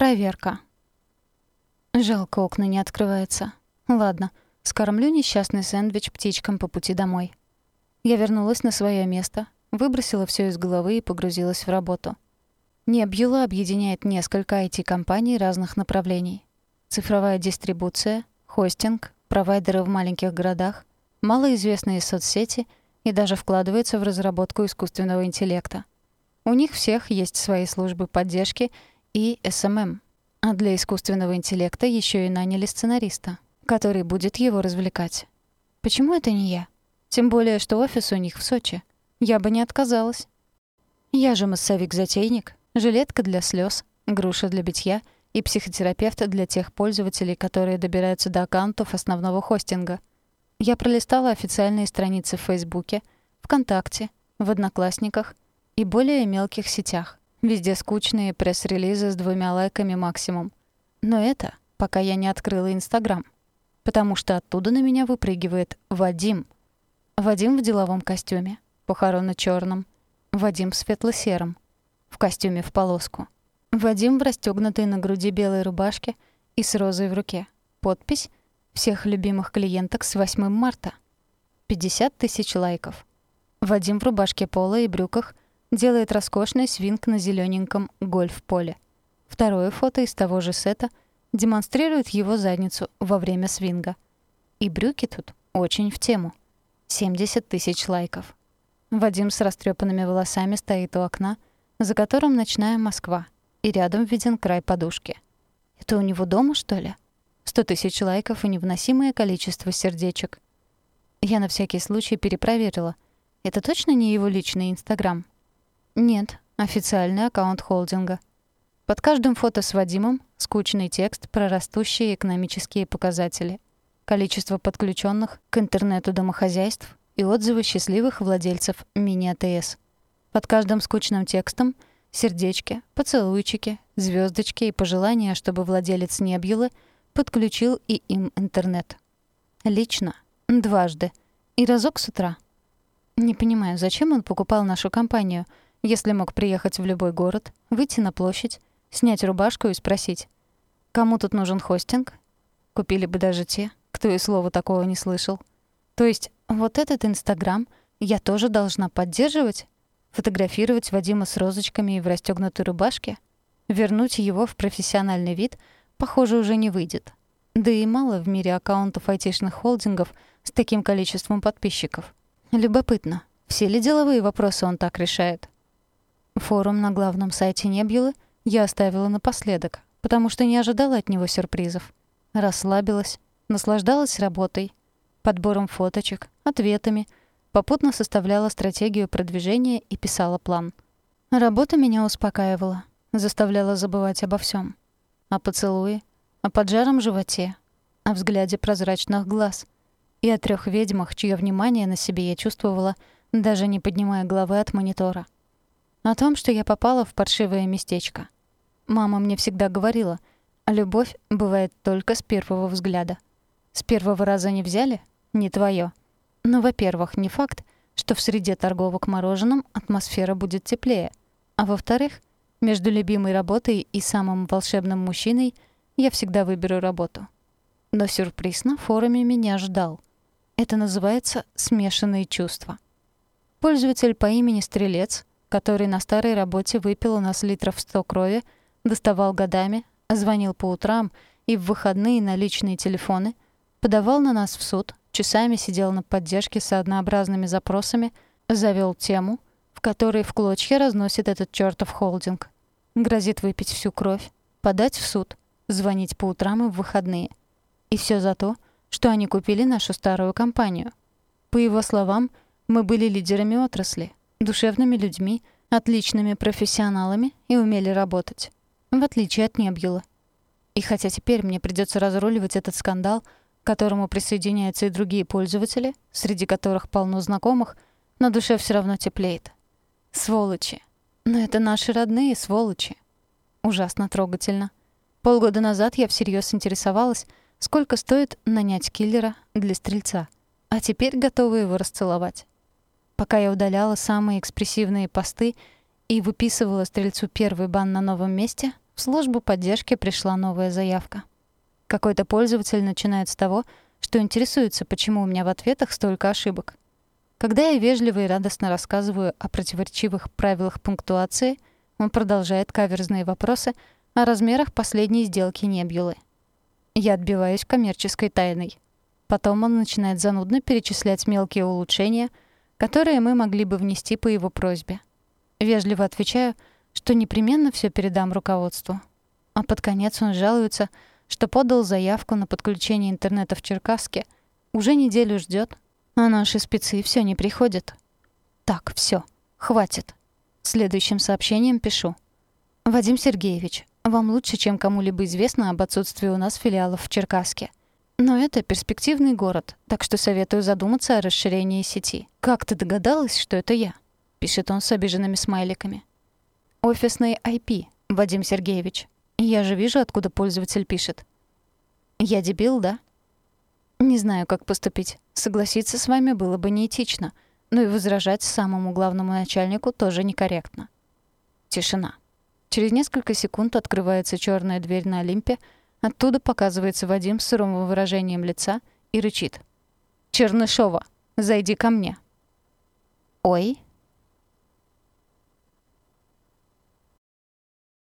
Проверка. Жалко, окна не открываются. Ладно, скормлю несчастный сэндвич птичкам по пути домой. Я вернулась на свое место, выбросила все из головы и погрузилась в работу. Небьюла объединяет несколько IT-компаний разных направлений. Цифровая дистрибуция, хостинг, провайдеры в маленьких городах, малоизвестные соцсети и даже вкладывается в разработку искусственного интеллекта. У них всех есть свои службы поддержки и SMM, а для искусственного интеллекта еще и наняли сценариста, который будет его развлекать. Почему это не я? Тем более, что офис у них в Сочи. Я бы не отказалась. Я же массовик-затейник, жилетка для слез, груша для битья и психотерапевт для тех пользователей, которые добираются до аккаунтов основного хостинга. Я пролистала официальные страницы в Фейсбуке, ВКонтакте, в Одноклассниках и более мелких сетях. Везде скучные пресс-релизы с двумя лайками максимум. Но это пока я не открыла Инстаграм. Потому что оттуда на меня выпрыгивает Вадим. Вадим в деловом костюме, похоронно черном Вадим в светло-сером, в костюме в полоску. Вадим в расстёгнутой на груди белой рубашке и с розой в руке. Подпись «Всех любимых клиенток с 8 марта». 50 тысяч лайков. Вадим в рубашке пола и брюках делает роскошный свинг на зелененьком гольф-поле. Второе фото из того же сета демонстрирует его задницу во время свинга. И брюки тут очень в тему. 70 тысяч лайков. Вадим с растрепанными волосами стоит у окна, за которым ночная Москва, и рядом виден край подушки. Это у него дома, что ли? 100 тысяч лайков и невыносимое количество сердечек. Я на всякий случай перепроверила. Это точно не его личный Инстаграм? Нет, официальный аккаунт холдинга. Под каждым фото с Вадимом скучный текст про растущие экономические показатели, количество подключенных к интернету домохозяйств и отзывы счастливых владельцев мини-АТС. Под каждым скучным текстом сердечки, поцелуйчики, звездочки и пожелания, чтобы владелец Небьюлы подключил и им интернет. Лично, дважды, и разок с утра. Не понимаю, зачем он покупал нашу компанию — если мог приехать в любой город, выйти на площадь, снять рубашку и спросить, кому тут нужен хостинг? Купили бы даже те, кто и слова такого не слышал. То есть вот этот Инстаграм я тоже должна поддерживать? Фотографировать Вадима с розочками и в расстёгнутой рубашке? Вернуть его в профессиональный вид, похоже, уже не выйдет. Да и мало в мире аккаунтов айтишных холдингов с таким количеством подписчиков. Любопытно, все ли деловые вопросы он так решает? Форум на главном сайте Небьюлы я оставила напоследок, потому что не ожидала от него сюрпризов. Расслабилась, наслаждалась работой, подбором фоточек, ответами, попутно составляла стратегию продвижения и писала план. Работа меня успокаивала, заставляла забывать обо всем: О поцелуе, о поджаром животе, о взгляде прозрачных глаз и о трех ведьмах, чье внимание на себе я чувствовала, даже не поднимая головы от монитора. О том, что я попала в паршивое местечко. Мама мне всегда говорила, любовь бывает только с первого взгляда. С первого раза не взяли — не твое. Но, во-первых, не факт, что в среде торговок мороженым атмосфера будет теплее. А во-вторых, между любимой работой и самым волшебным мужчиной я всегда выберу работу. Но сюрприз на форуме меня ждал. Это называется «смешанные чувства». Пользователь по имени Стрелец который на старой работе выпил у нас литров сто крови, доставал годами, звонил по утрам и в выходные на личные телефоны, подавал на нас в суд, часами сидел на поддержке с однообразными запросами, завел тему, в которой в клочья разносит этот чертов холдинг. Грозит выпить всю кровь, подать в суд, звонить по утрам и в выходные. И все за то, что они купили нашу старую компанию. По его словам, мы были лидерами отрасли, душевными людьми, отличными профессионалами и умели работать. В отличие от Небьюла. И хотя теперь мне придется разруливать этот скандал, к которому присоединяются и другие пользователи, среди которых полно знакомых, на душе все равно теплеет. Сволочи. Но это наши родные сволочи. Ужасно трогательно. Полгода назад я всерьез интересовалась, сколько стоит нанять киллера для стрельца, а теперь готова его расцеловать. Пока я удаляла самые экспрессивные посты и выписывала стрельцу первый бан на новом месте, в службу поддержки пришла новая заявка. Какой-то пользователь начинает с того, что интересуется, почему у меня в ответах столько ошибок. Когда я вежливо и радостно рассказываю о противоречивых правилах пунктуации, он продолжает каверзные вопросы о размерах последней сделки Небьюлы. Я отбиваюсь коммерческой тайной. Потом он начинает занудно перечислять мелкие улучшения, которые мы могли бы внести по его просьбе. Вежливо отвечаю, что непременно все передам руководству. А под конец он жалуется, что подал заявку на подключение интернета в Черкасске, уже неделю ждет, а наши спецы все не приходят. Так, все, хватит. Следующим сообщением пишу. «Вадим Сергеевич, вам лучше, чем кому-либо известно об отсутствии у нас филиалов в Черкасске. Но это перспективный город, так что советую задуматься о расширении сети. Как ты догадалась, что это я?» — пишет он с обиженными смайликами. «Офисный IP, Вадим Сергеевич. Я же вижу, откуда пользователь пишет. Я дебил, да?» Не знаю, как поступить. Согласиться с вами было бы неэтично, но и возражать самому главному начальнику тоже некорректно. Тишина. Через несколько секунд открывается черная дверь на Олимпе, оттуда показывается Вадим с суровым выражением лица и рычит. «Чернышова, зайди ко мне». «Ой»,